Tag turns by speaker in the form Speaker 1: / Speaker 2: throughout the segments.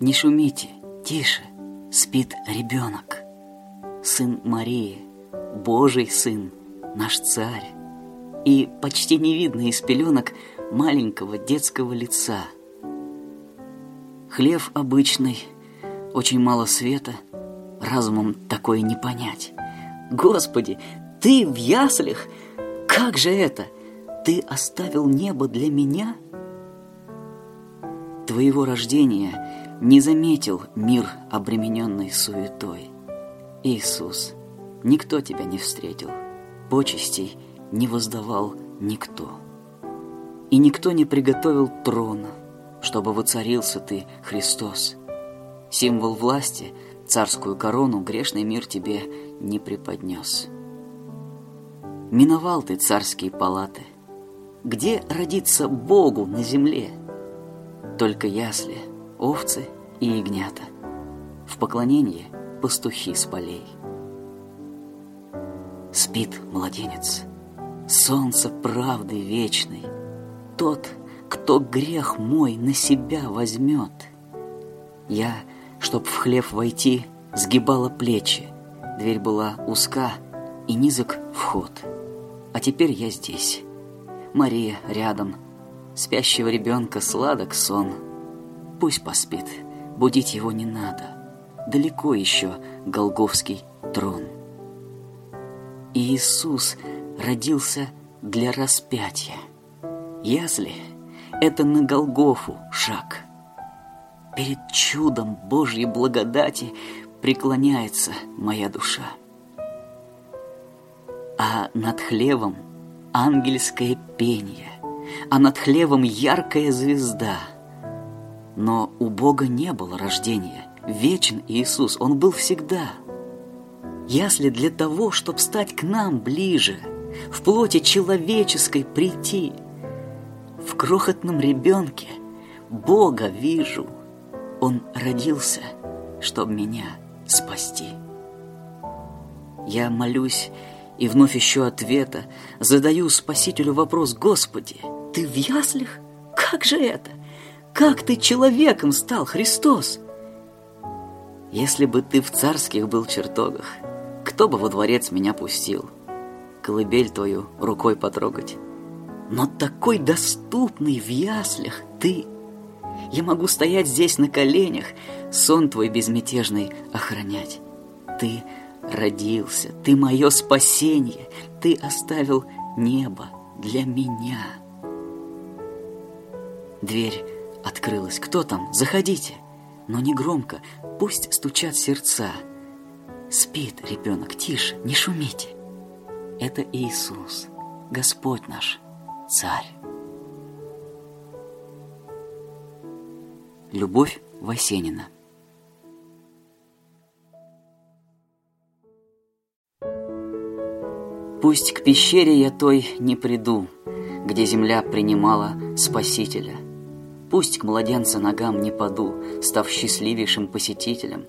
Speaker 1: не шумите, тише, спит ребенок. Сын Марии, Божий сын, наш царь. И почти не видно из пеленок маленького детского лица. Хлев обычный, очень мало света, разумом такое не понять. Господи, ты в яслях? Как же это? Ты оставил небо для меня? Твоего рождения не заметил мир, обремененный суетой. Иисус, никто тебя не встретил, почестей не воздавал никто. И никто не приготовил трона, чтобы воцарился ты, Христос. Символ власти, царскую корону грешный мир тебе не преподнес. Миновал ты царские палаты. Где родиться Богу на земле? Только ясли, овцы и ягнята. В поклонении пастухи с полей. Спит младенец, солнце правды вечной, Тот, кто грех мой на себя возьмет. Я, чтоб в хлев войти, сгибала плечи, Дверь была узка и низок вход — а теперь я здесь. Мария рядом. Спящего ребенка сладок сон. Пусть поспит, будить его не надо. Далеко еще Голговский трон. Иисус родился для распятия. Ясли — это на Голгофу шаг. Перед чудом Божьей благодати преклоняется моя душа а над хлевом ангельское пение, а над хлевом яркая звезда. Но у Бога не было рождения. Вечен Иисус, Он был всегда. Ясли для того, чтобы стать к нам ближе, в плоти человеческой прийти. В крохотном ребенке Бога вижу. Он родился, чтобы меня спасти. Я молюсь и вновь еще ответа задаю Спасителю вопрос, Господи, Ты в яслях? Как же это? Как Ты человеком стал, Христос? Если бы Ты в царских был чертогах, кто бы во дворец меня пустил? Колыбель Твою рукой потрогать. Но такой доступный в яслях Ты. Я могу стоять здесь на коленях, сон Твой безмятежный охранять. Ты — родился, ты мое спасение, ты оставил небо для меня. Дверь открылась. Кто там? Заходите. Но не громко, пусть стучат сердца. Спит ребенок, тише, не шумите. Это Иисус, Господь наш, Царь. Любовь Васенина Пусть к пещере я той не приду, Где земля принимала Спасителя. Пусть к младенца ногам не паду, Став счастливейшим посетителем.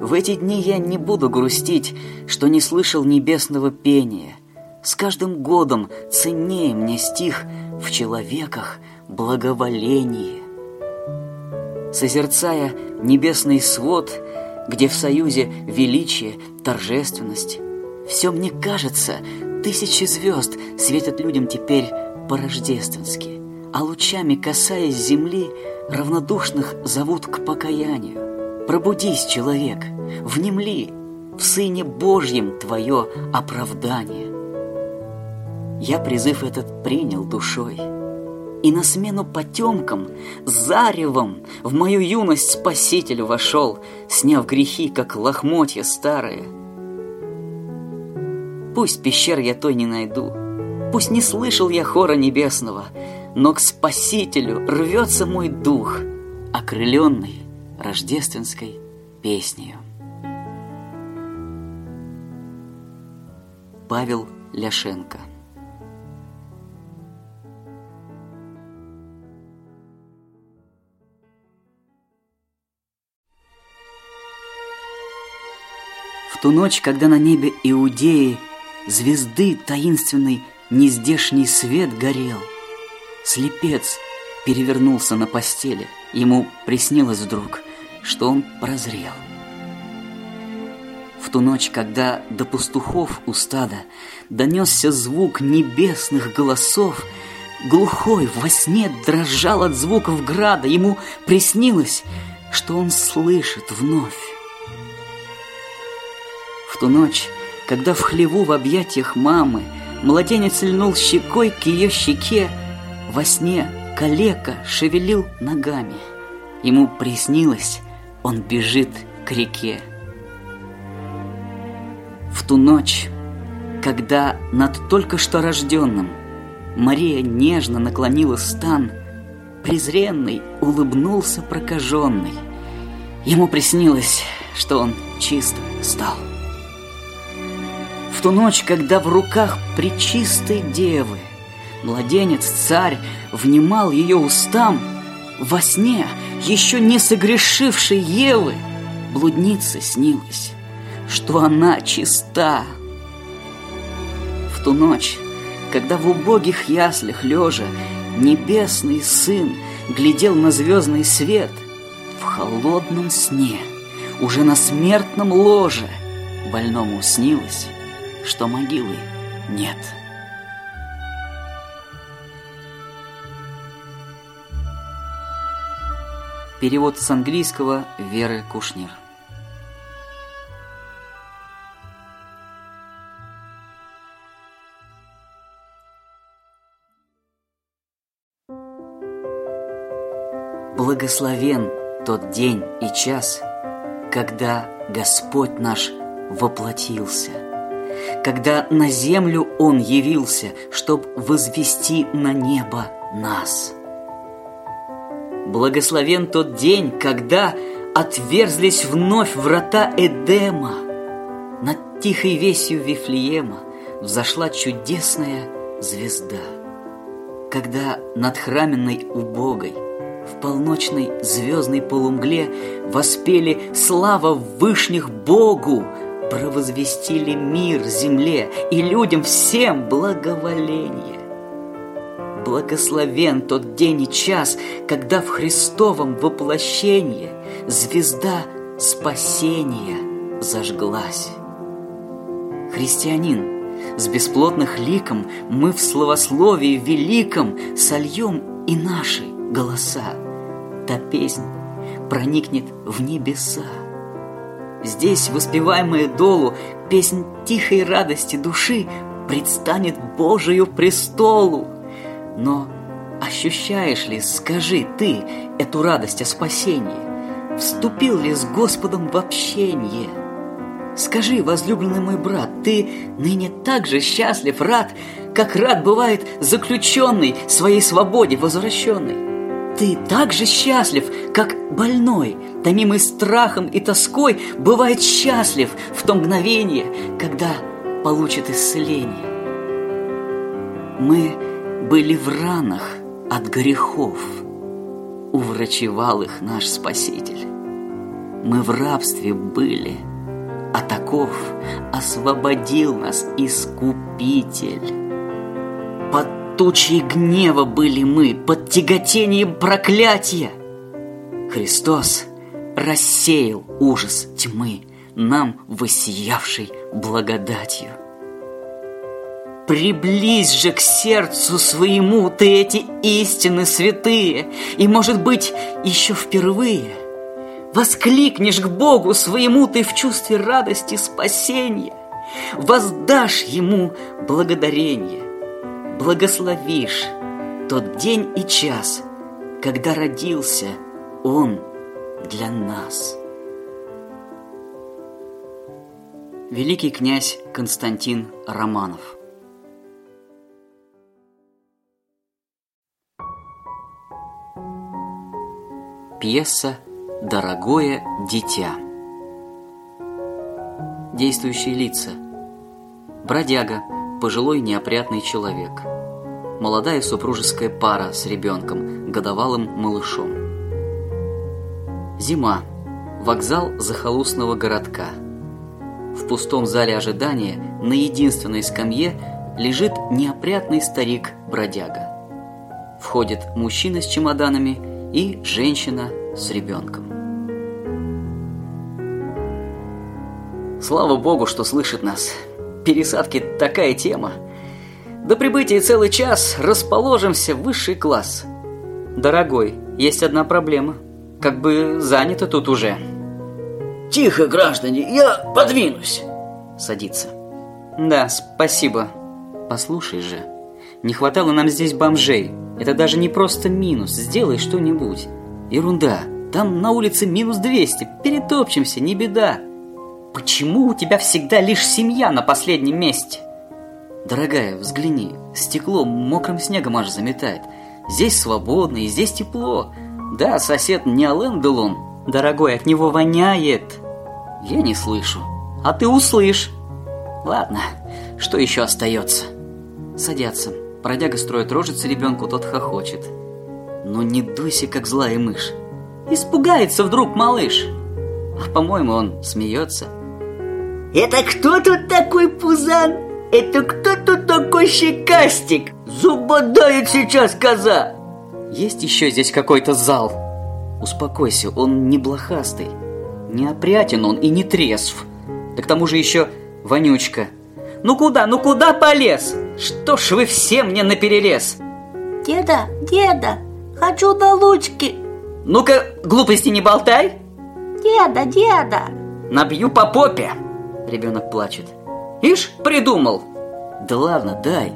Speaker 1: В эти дни я не буду грустить, Что не слышал небесного пения. С каждым годом ценнее мне стих В человеках благоволение. Созерцая небесный свод, Где в союзе величие, торжественность, все мне кажется, тысячи звезд светят людям теперь по-рождественски, а лучами, касаясь земли, равнодушных зовут к покаянию. Пробудись, человек, внемли, в Сыне Божьем твое оправдание. Я призыв этот принял душой, и на смену потемкам, заревом в мою юность Спаситель вошел, сняв грехи, как лохмотья старые — Пусть пещер я той не найду, Пусть не слышал я хора небесного, Но к Спасителю рвется мой дух, Окрыленный рождественской песнею. Павел Ляшенко В ту ночь, когда на небе Иудеи Звезды таинственный нездешний свет горел. Слепец перевернулся на постели. Ему приснилось вдруг, что он прозрел. В ту ночь, когда до пастухов у стада донесся звук небесных голосов, глухой во сне дрожал от звуков града. Ему приснилось, что он слышит вновь. В ту ночь, когда в хлеву в объятиях мамы Младенец льнул щекой к ее щеке, Во сне калека шевелил ногами. Ему приснилось, он бежит к реке. В ту ночь, когда над только что рожденным Мария нежно наклонила стан, Презренный улыбнулся прокаженный. Ему приснилось, что он чистым стал в ту ночь, когда в руках причистой девы Младенец-царь внимал ее устам, Во сне еще не согрешившей Евы Блуднице снилось, что она чиста. В ту ночь, когда в убогих яслях лежа Небесный сын глядел на звездный свет, В холодном сне, уже на смертном ложе Больному снилось, что могилы нет. Перевод с английского Веры Кушнир. Благословен тот день и час, когда Господь наш воплотился – когда на землю Он явился, чтоб возвести на небо нас. Благословен тот день, когда отверзлись вновь врата Эдема. Над тихой весью Вифлеема взошла чудесная звезда. Когда над храменной убогой в полночной звездной полумгле воспели слава вышних Богу, провозвестили мир земле и людям всем благоволение. Благословен тот день и час, когда в Христовом воплощении звезда спасения зажглась. Христианин, с бесплотных ликом мы в словословии великом сольем и наши голоса. Та песнь проникнет в небеса. Здесь, воспеваемая долу, песнь тихой радости души предстанет Божию престолу. Но ощущаешь ли, скажи ты, эту радость о спасении? Вступил ли с Господом в общение? Скажи, возлюбленный мой брат, ты ныне так же счастлив, рад, как рад бывает заключенный своей свободе возвращенный. Ты так же счастлив, как больной, томимый страхом и тоской, бывает счастлив в то мгновение, когда получит исцеление. Мы были в ранах от грехов, уврачевал их наш Спаситель. Мы в рабстве были, а таков освободил нас Искупитель. Под тучей гнева были мы, под тяготением проклятия. Христос рассеял ужас тьмы, нам воссиявшей благодатью. Приблизь же к сердцу своему ты эти истины святые, и, может быть, еще впервые воскликнешь к Богу своему ты в чувстве радости спасения, воздашь Ему благодарение благословишь тот день и час, когда родился Он для нас. Великий князь Константин Романов Пьеса «Дорогое дитя» Действующие лица Бродяга – пожилой неопрятный человек. Молодая супружеская пара с ребенком, годовалым малышом. Зима. Вокзал захолустного городка. В пустом зале ожидания на единственной скамье лежит неопрятный старик-бродяга. Входит мужчина с чемоданами и женщина с ребенком. Слава богу, что слышит нас. Пересадки такая тема. До прибытия целый час расположимся в высший класс. Дорогой, есть одна проблема. Как бы занято тут уже.
Speaker 2: Тихо, граждане, я подвинусь.
Speaker 1: Садится. Да, спасибо. Послушай же, не хватало нам здесь бомжей. Это даже не просто минус. Сделай что-нибудь. Ерунда. Там на улице минус 200. Перетопчемся, не беда. Почему у тебя всегда лишь семья на последнем месте? Дорогая, взгляни. Стекло мокрым снегом аж заметает. Здесь свободно и здесь тепло. Да, сосед не Ален Делон. Дорогой, от него воняет. Я не слышу. А ты услышь. Ладно, что еще остается? Садятся. Бродяга строит рожицы ребенку, тот хохочет. Но не дуйся, как злая мышь. Испугается вдруг малыш. А по-моему, он смеется.
Speaker 2: Это кто тут такой пузан? Это кто тут такой щекастик? Зубодает сейчас коза.
Speaker 1: Есть еще здесь какой-то зал. Успокойся, он не блохастый. Не опрятен он и не трезв. Да к тому же еще вонючка. Ну куда, ну куда полез? Что ж вы все мне наперерез?
Speaker 3: Деда, деда, хочу до лучки.
Speaker 1: Ну-ка, глупости не болтай.
Speaker 3: Деда, деда.
Speaker 1: Набью по попе. Ребенок плачет. Ишь, придумал. Да ладно, дай.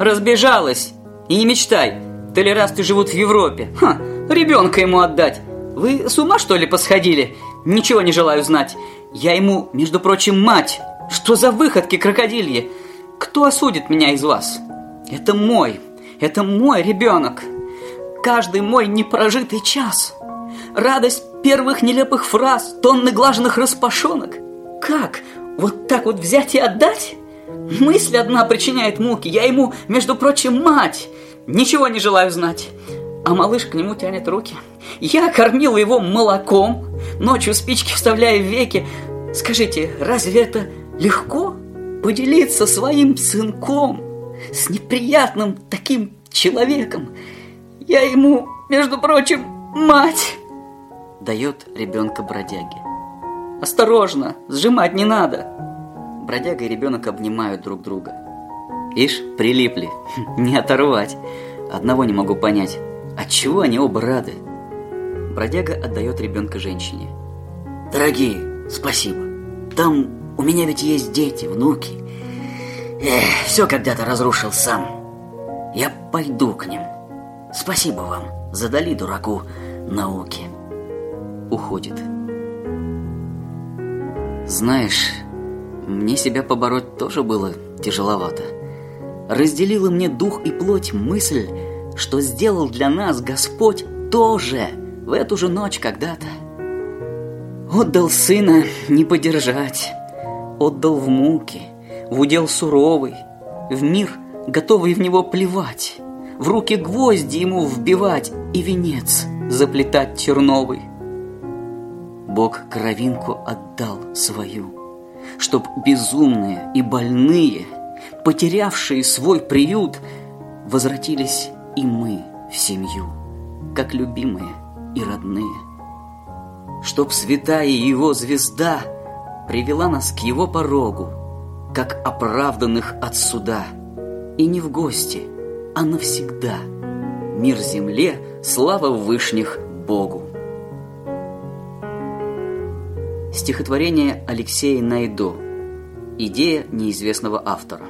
Speaker 1: Разбежалась. И не мечтай. Толерасты живут в Европе. Ха, ребенка ему отдать. Вы с ума, что ли, посходили? Ничего не желаю знать. Я ему, между прочим, мать. Что за выходки крокодильи? Кто осудит меня из вас? Это мой, это мой ребенок. Каждый мой непрожитый час. Радость первых нелепых фраз, тонны глаженных распашонок. Как? Вот так вот взять и отдать? Мысль одна причиняет муки. Я ему, между прочим, мать. Ничего не желаю знать. А малыш к нему тянет руки. Я кормила его молоком, ночью спички вставляя в веки. Скажите, разве это легко поделиться своим сынком с неприятным таким человеком? Я ему, между прочим, мать. Дает ребенка бродяге. Осторожно, сжимать не надо. Бродяга и ребенок обнимают друг друга. Ишь, прилипли, не оторвать. Одного не могу понять, отчего они оба рады. Бродяга отдает ребенка женщине.
Speaker 2: Дорогие, спасибо. Там у меня ведь есть дети, внуки. Эх, все когда-то разрушил сам. Я пойду к ним. Спасибо вам. Задали дураку науки.
Speaker 1: Уходит. Знаешь, мне себя побороть тоже было тяжеловато. Разделила мне дух и плоть мысль, что сделал для нас Господь тоже в эту же ночь когда-то. Отдал сына не подержать, отдал в муки, в удел суровый, в мир, готовый в него плевать, в руки гвозди ему вбивать и венец заплетать терновый. Бог кровинку отдал свою, чтоб безумные и больные, потерявшие свой приют, возвратились и мы в семью, как любимые и родные. Чтоб святая его звезда привела нас к его порогу, как оправданных от суда, и не в гости, а навсегда. Мир земле, слава вышних Богу. Стихотворение Алексея Найдо. Идея неизвестного автора.